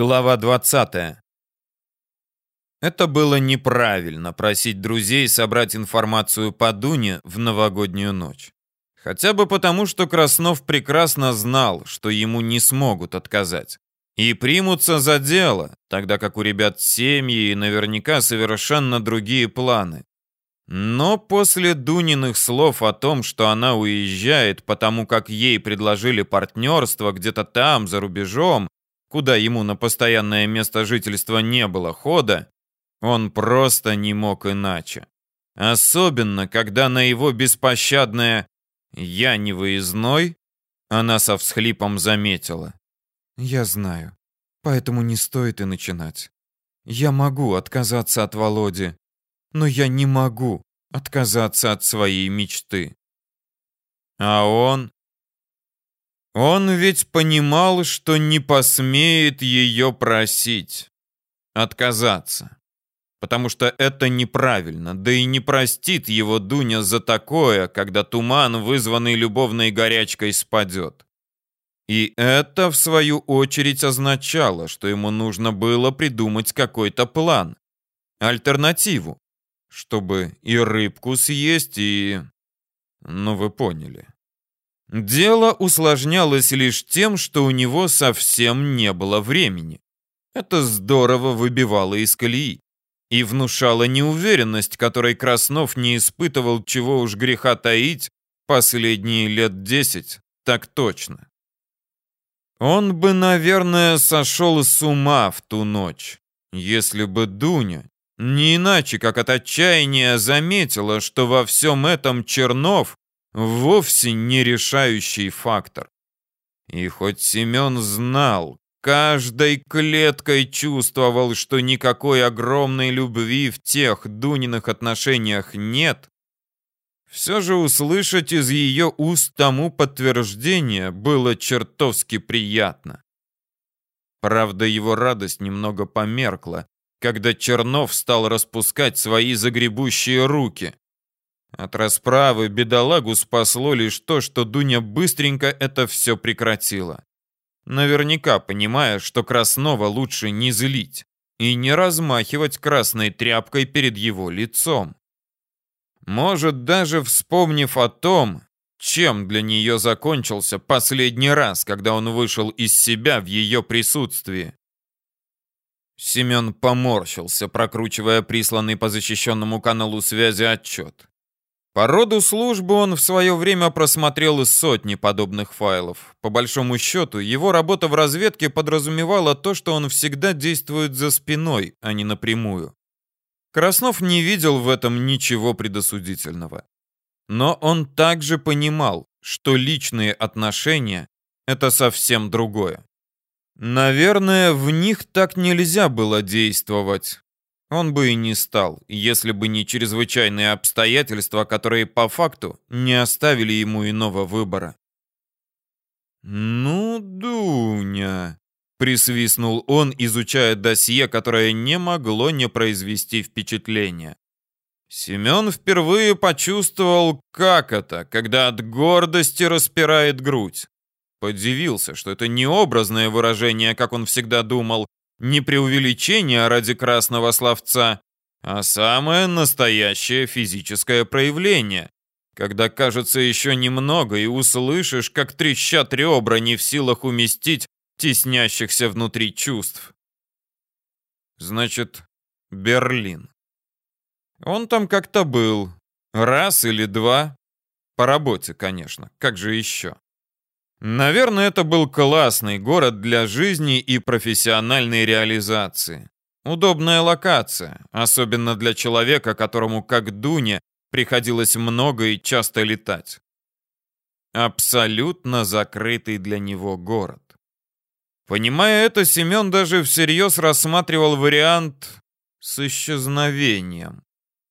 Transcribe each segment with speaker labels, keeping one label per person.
Speaker 1: Глава 20. Это было неправильно просить друзей собрать информацию по Дуне в новогоднюю ночь. Хотя бы потому, что Краснов прекрасно знал, что ему не смогут отказать. И примутся за дело, тогда как у ребят семьи и наверняка совершенно другие планы. Но после Дуниных слов о том, что она уезжает, потому как ей предложили партнерство где-то там, за рубежом, куда ему на постоянное место жительства не было хода, он просто не мог иначе. Особенно, когда на его беспощадное «я не выездной» она со всхлипом заметила.
Speaker 2: «Я знаю, поэтому не стоит и начинать. Я могу отказаться от Володи, но я не могу отказаться от своей мечты».
Speaker 1: А он он ведь понимал, что не посмеет ее просить, отказаться. Потому что это неправильно, да и не простит его Дуня за такое, когда туман, вызванный любовной горячкой, спадет. И это, в свою очередь, означало, что ему нужно было придумать какой-то план, альтернативу, чтобы и рыбку съесть, и... Ну, вы поняли. Дело усложнялось лишь тем, что у него совсем не было времени. Это здорово выбивало из колеи и внушало неуверенность, которой Краснов не испытывал, чего уж греха таить, последние лет десять, так точно. Он бы, наверное, сошел с ума в ту ночь, если бы Дуня, не иначе как от отчаяния, заметила, что во всем этом Чернов вовсе не решающий фактор. И хоть Семен знал, каждой клеткой чувствовал, что никакой огромной любви в тех Дуниных отношениях нет, все же услышать из ее уст тому подтверждение было чертовски приятно. Правда, его радость немного померкла, когда Чернов стал распускать свои загребущие руки. От расправы бедолагу спасло лишь то, что Дуня быстренько это все прекратила. Наверняка понимая, что Краснова лучше не злить и не размахивать красной тряпкой перед его лицом. Может, даже вспомнив о том, чем для нее закончился последний раз, когда он вышел из себя в ее присутствии. Семен поморщился, прокручивая присланный по защищенному каналу связи отчет. По роду службы он в свое время просмотрел сотни подобных файлов. По большому счету, его работа в разведке подразумевала то, что он всегда действует за спиной, а не напрямую. Краснов не видел в этом ничего предосудительного. Но он также понимал, что личные отношения — это совсем другое. Наверное, в них так нельзя было действовать. Он бы и не стал, если бы не чрезвычайные обстоятельства, которые по факту не оставили ему иного выбора. «Ну, Дуня», — присвистнул он, изучая досье, которое не могло не произвести впечатления. Семен впервые почувствовал, как это, когда от гордости распирает грудь. Подивился, что это не образное выражение, как он всегда думал, не преувеличение ради красного словца, а самое настоящее физическое проявление, когда кажется еще немного и услышишь, как трещат ребра, не в силах уместить теснящихся внутри чувств. Значит, Берлин. Он там как-то был. Раз или два. По работе, конечно. Как же еще? Наверное, это был классный город для жизни и профессиональной реализации. Удобная локация, особенно для человека, которому, как Дуня, приходилось много и часто летать. Абсолютно закрытый для него город. Понимая это, Семен даже всерьез рассматривал вариант с исчезновением.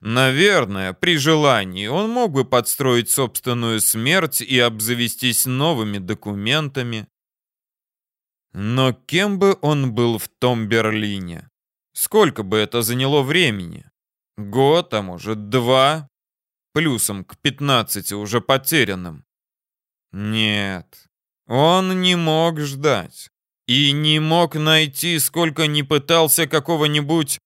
Speaker 1: Наверное, при желании он мог бы подстроить собственную смерть и обзавестись новыми документами. Но кем бы он был в том Берлине? Сколько бы это заняло времени? Год, а может два? Плюсом к 15 уже потерянным. Нет, он не мог ждать. и не мог найти, сколько ни пытался какого-нибудь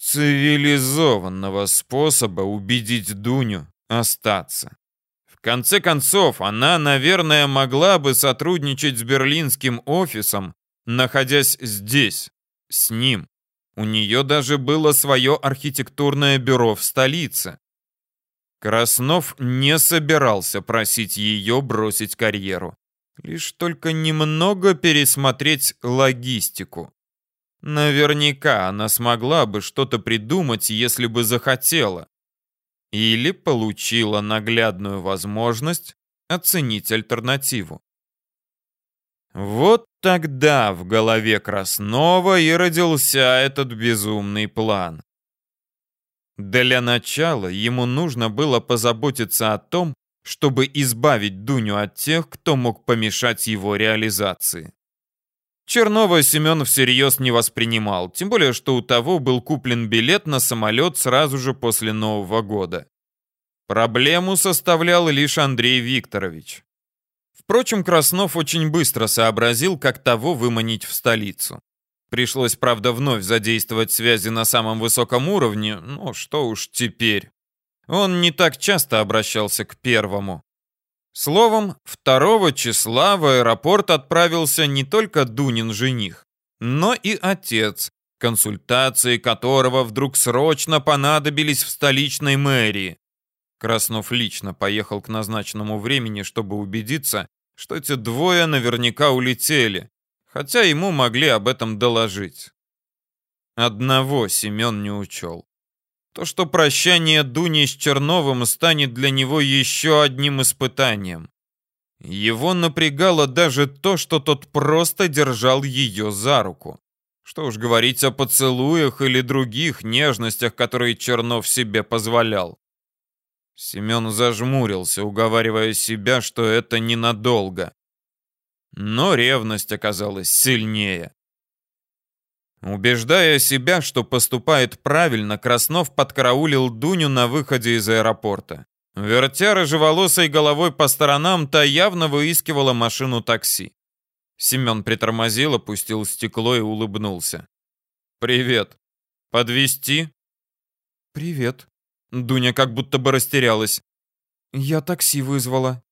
Speaker 1: цивилизованного способа убедить Дуню остаться. В конце концов, она, наверное, могла бы сотрудничать с берлинским офисом, находясь здесь, с ним. У нее даже было свое архитектурное бюро в столице. Краснов не собирался просить ее бросить карьеру. Лишь только немного пересмотреть логистику. Наверняка она смогла бы что-то придумать, если бы захотела. Или получила наглядную возможность оценить альтернативу. Вот тогда в голове Краснова и родился этот безумный план. Для начала ему нужно было позаботиться о том, чтобы избавить Дуню от тех, кто мог помешать его реализации. Чернова Семен всерьез не воспринимал, тем более, что у того был куплен билет на самолет сразу же после Нового года. Проблему составлял лишь Андрей Викторович. Впрочем, Краснов очень быстро сообразил, как того выманить в столицу. Пришлось, правда, вновь задействовать связи на самом высоком уровне, но что уж теперь. Он не так часто обращался к первому. Словом, 2 числа в аэропорт отправился не только Дунин жених, но и отец, консультации которого вдруг срочно понадобились в столичной мэрии. Краснов лично поехал к назначенному времени, чтобы убедиться, что эти двое наверняка улетели, хотя ему могли об этом доложить. Одного Семен не учел. То, что прощание Дуни с Черновым станет для него еще одним испытанием. Его напрягало даже то, что тот просто держал ее за руку. Что уж говорить о поцелуях или других нежностях, которые Чернов себе позволял. Семен зажмурился, уговаривая себя, что это ненадолго. Но ревность оказалась сильнее. Убеждая себя, что поступает правильно, Краснов подкараулил Дуню на выходе из аэропорта. Вертя рыжеволосой головой по сторонам, та явно выискивала машину такси. Семен притормозил, опустил стекло и улыбнулся. «Привет. Подвести?
Speaker 2: «Привет». Дуня как будто бы растерялась. «Я такси вызвала.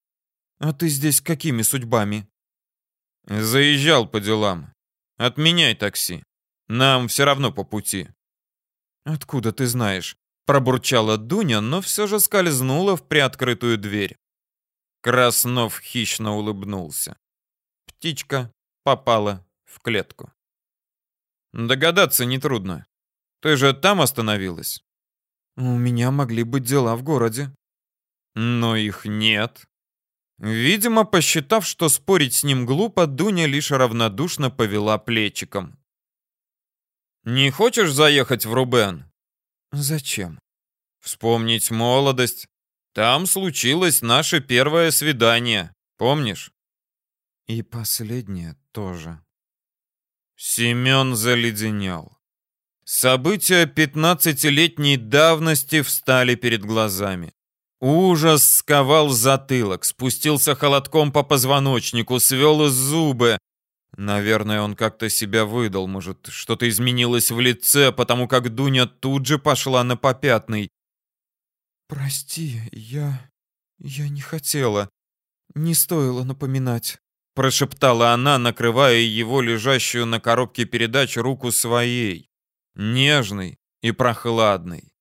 Speaker 2: А ты здесь какими судьбами?»
Speaker 1: «Заезжал по делам. Отменяй такси». Нам все равно по пути.
Speaker 2: Откуда ты знаешь? Пробурчала Дуня, но все же скользнула в приоткрытую дверь.
Speaker 1: Краснов хищно улыбнулся. Птичка попала в клетку. Догадаться нетрудно. Ты же там остановилась?
Speaker 2: У меня могли быть дела в городе.
Speaker 1: Но их нет. Видимо, посчитав, что спорить с ним глупо, Дуня лишь равнодушно повела плечиком. Не хочешь заехать в Рубен?
Speaker 2: Зачем?
Speaker 1: Вспомнить молодость. Там случилось наше первое свидание. Помнишь?
Speaker 2: И последнее тоже.
Speaker 1: Семен заледенел. События пятнадцатилетней давности встали перед глазами. Ужас сковал затылок, спустился холодком по позвоночнику, свел зубы, Наверное, он как-то себя выдал, может, что-то изменилось в лице, потому как Дуня тут же пошла на попятный.
Speaker 2: «Прости, я... я не хотела. Не стоило напоминать», — прошептала она, накрывая его лежащую на коробке передач руку своей, нежной и прохладной.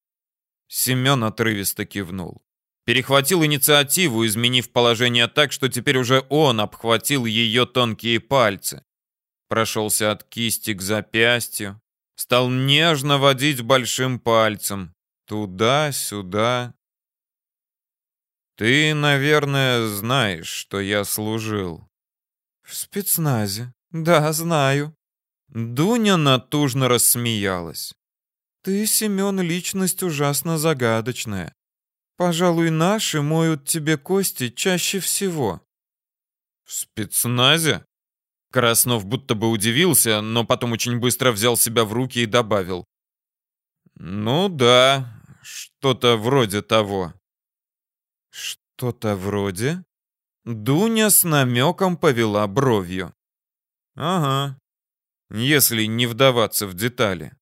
Speaker 2: Семен отрывисто кивнул. Перехватил инициативу, изменив положение так, что теперь уже он обхватил ее тонкие пальцы прошелся от кисти к запястью, стал нежно водить большим пальцем туда-сюда. Ты, наверное, знаешь, что я служил. В спецназе. Да, знаю.
Speaker 1: Дуня натужно рассмеялась.
Speaker 2: Ты, Семен, личность ужасно загадочная. Пожалуй, наши моют тебе кости чаще всего.
Speaker 1: В спецназе? Краснов будто бы удивился, но потом очень быстро взял себя в руки и добавил. «Ну да, что-то вроде того».
Speaker 2: «Что-то вроде?» Дуня с намеком повела бровью.
Speaker 1: Ага. Если не вдаваться в детали.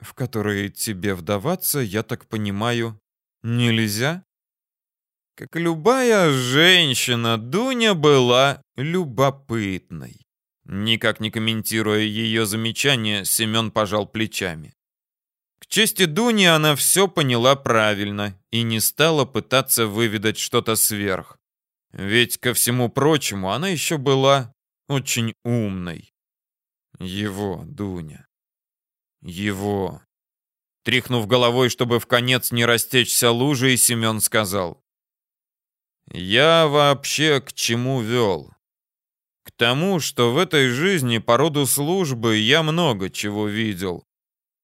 Speaker 2: В которые тебе вдаваться, я так понимаю, нельзя?
Speaker 1: Как любая женщина, Дуня была любопытной. Никак не комментируя ее замечание, Семен пожал плечами. К чести Дуни она все поняла правильно и не стала пытаться выведать что-то сверх. Ведь, ко всему прочему, она еще была очень умной. Его, Дуня. Его. Тряхнув головой, чтобы в конец не растечься лужей, Семен сказал. «Я вообще к чему вел? К тому, что в этой жизни по роду службы я много чего видел.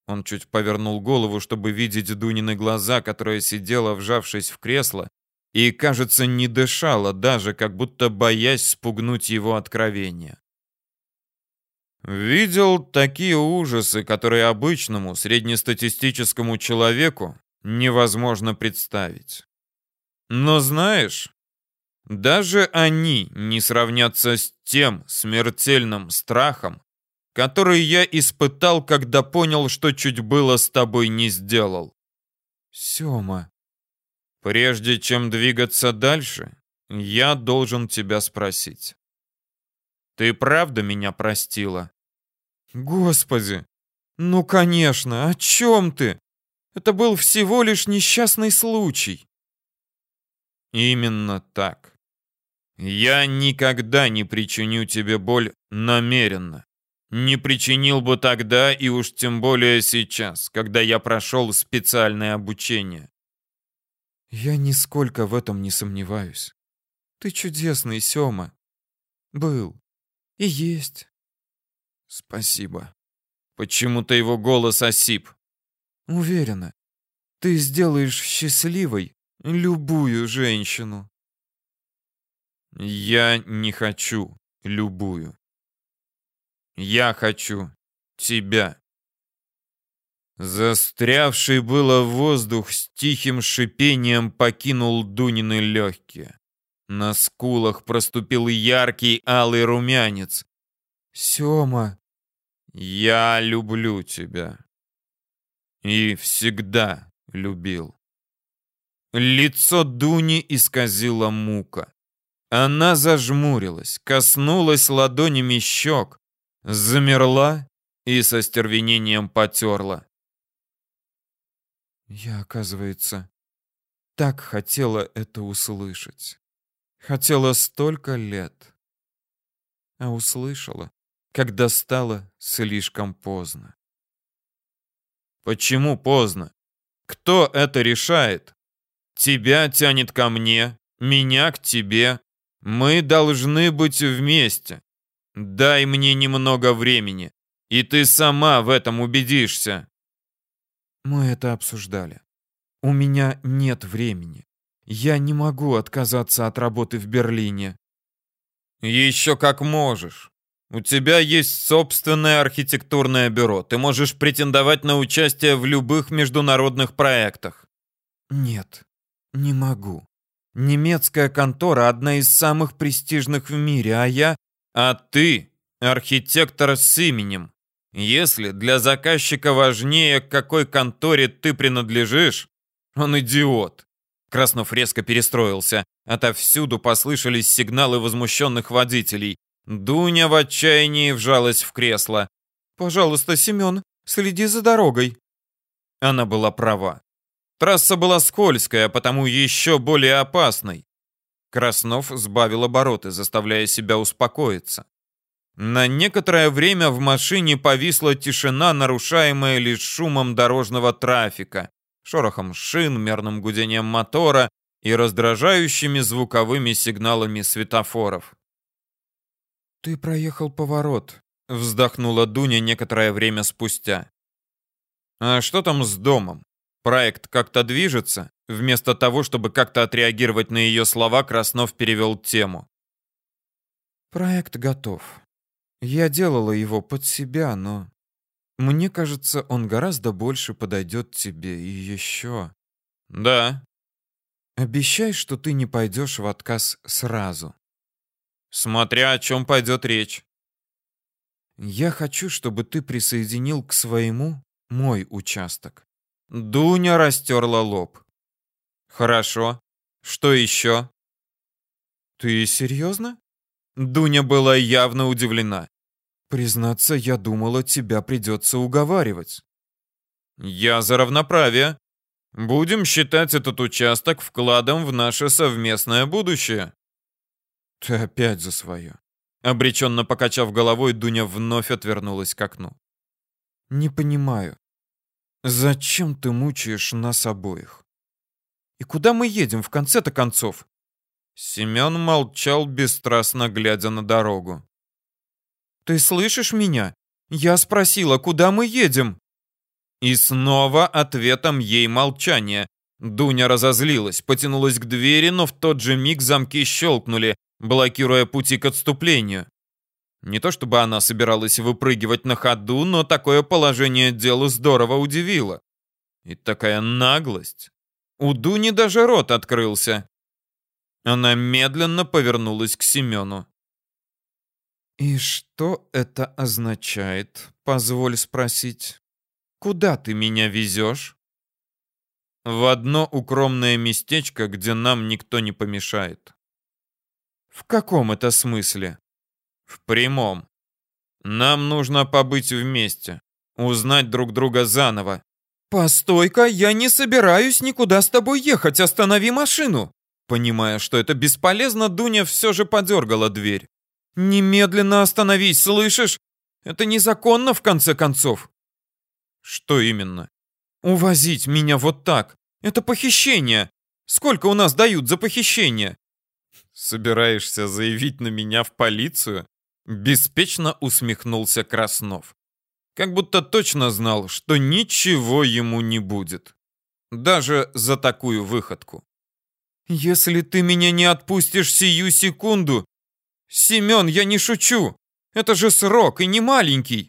Speaker 1: Он чуть повернул голову, чтобы видеть Дунины глаза, которая сидела, вжавшись в кресло, и, кажется, не дышала, даже как будто боясь спугнуть его откровение. Видел такие ужасы, которые обычному среднестатистическому человеку невозможно представить. Но знаешь, даже они не сравнятся с тем смертельным страхом, который я испытал, когда понял, что чуть было с тобой не сделал.
Speaker 2: Сёма,
Speaker 1: прежде чем двигаться дальше, я должен тебя спросить. Ты правда меня простила?
Speaker 2: Господи, ну конечно, о чем ты? Это был всего лишь несчастный случай.
Speaker 1: Именно так. Я никогда не причиню тебе боль намеренно. Не причинил бы тогда и уж тем более сейчас, когда я прошел специальное обучение.
Speaker 2: Я нисколько в этом не сомневаюсь. Ты чудесный, Сёма. Был. И есть.
Speaker 1: Спасибо. Почему-то его голос осип.
Speaker 2: Уверена, ты сделаешь счастливой любую женщину.
Speaker 1: Я не хочу любую. Я хочу тебя. Застрявший было воздух с тихим шипением покинул Дунины легкие. На скулах проступил яркий алый румянец.
Speaker 2: Сёма,
Speaker 1: я люблю тебя. И всегда любил. Лицо Дуни исказило мука. Она зажмурилась, коснулась ладонями щек, замерла и со стервенением потерла.
Speaker 2: Я, оказывается, так хотела это услышать. Хотела столько лет. А услышала, когда стало слишком поздно.
Speaker 1: Почему поздно? Кто это решает? Тебя тянет ко мне, меня к тебе. Мы должны быть вместе. Дай мне немного времени, и ты сама в этом убедишься.
Speaker 2: Мы это обсуждали. У меня нет времени. Я не могу отказаться от работы в Берлине.
Speaker 1: Еще как можешь. У тебя есть собственное архитектурное бюро. Ты можешь претендовать на участие в любых международных проектах.
Speaker 2: Нет, не могу. Немецкая контора одна из самых престижных в мире, а я
Speaker 1: а ты архитектор с именем. Если для заказчика важнее, к какой конторе ты принадлежишь, он идиот. Краснов резко перестроился. Отовсюду послышались сигналы возмущенных водителей. Дуня в отчаянии вжалась в кресло.
Speaker 2: «Пожалуйста, Семен, следи за дорогой».
Speaker 1: Она была права. Трасса была скользкая, потому еще более опасной. Краснов сбавил обороты, заставляя себя успокоиться. На некоторое время в машине повисла тишина, нарушаемая лишь шумом дорожного трафика, шорохом шин, мерным гудением мотора и раздражающими звуковыми сигналами светофоров.
Speaker 2: «Ты проехал поворот», —
Speaker 1: вздохнула Дуня некоторое время спустя. «А что там с домом? Проект как-то движется?» Вместо того, чтобы как-то отреагировать на ее слова, Краснов перевел тему.
Speaker 2: «Проект готов. Я делала его под себя, но... Мне кажется, он гораздо больше подойдет тебе. И еще...»
Speaker 1: «Да».
Speaker 2: «Обещай, что ты не пойдешь в отказ сразу».
Speaker 1: «Смотря о чем пойдет речь».
Speaker 2: Я хочу, чтобы ты присоединил к своему мой участок. Дуня растерла лоб. Хорошо. Что еще? Ты серьезно? Дуня была явно удивлена. Признаться, я думала, тебя придется уговаривать. Я за равноправие. Будем считать этот участок вкладом в наше совместное будущее. Ты опять за свое. Обреченно покачав головой, Дуня вновь отвернулась к окну. Не понимаю, зачем ты мучаешь нас обоих? И куда мы едем в конце-то концов? Семен молчал, бесстрастно глядя на дорогу. Ты слышишь меня? Я спросила, куда мы едем? И снова ответом ей молчание. Дуня разозлилась, потянулась к двери, но в тот же миг замки щелкнули, блокируя пути к отступлению. Не то чтобы она собиралась выпрыгивать на ходу, но такое положение дела здорово удивило. И такая наглость. У Дуни даже рот открылся. Она медленно повернулась к Семену. «И что это означает, позволь спросить?» Куда ты меня везешь?» «В одно укромное местечко, где нам никто не помешает». «В каком это смысле?» «В прямом. Нам нужно побыть вместе, узнать друг друга заново». «Постой-ка, я не собираюсь никуда с тобой ехать, останови машину!» Понимая, что это бесполезно, Дуня все же подергала дверь. «Немедленно остановись, слышишь? Это незаконно, в конце концов!» Что именно? Увозить меня вот так. Это похищение. Сколько у нас дают за похищение? Собираешься заявить на меня в полицию? Беспечно усмехнулся Краснов. Как будто точно знал, что ничего ему не будет. Даже за такую выходку. Если ты меня не отпустишь сию секунду... Семен, я не шучу. Это же срок и не маленький.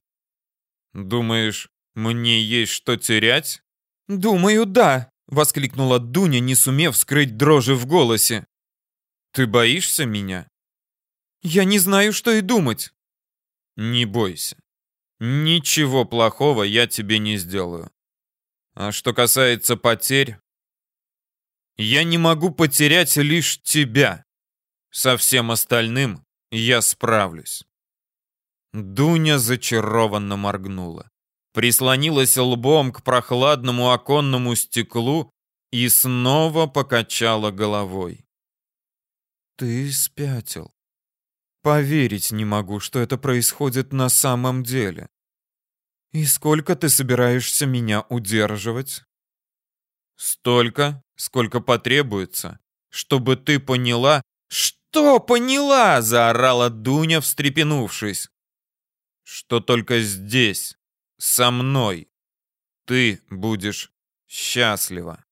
Speaker 2: Думаешь, «Мне есть что терять?» «Думаю, да», — воскликнула Дуня, не сумев скрыть дрожи в голосе. «Ты боишься меня?» «Я не знаю, что и думать». «Не бойся. Ничего плохого я тебе не сделаю. А что касается потерь, я не могу потерять лишь тебя. Со всем остальным я справлюсь». Дуня зачарованно моргнула прислонилась лбом к прохладному оконному стеклу и снова покачала головой. «Ты спятил. Поверить не могу, что это происходит на самом деле. И сколько ты собираешься меня удерживать?» «Столько, сколько потребуется, чтобы ты поняла...» «Что поняла?» — заорала Дуня, встрепенувшись. «Что только здесь, со мной ты будешь счастлива.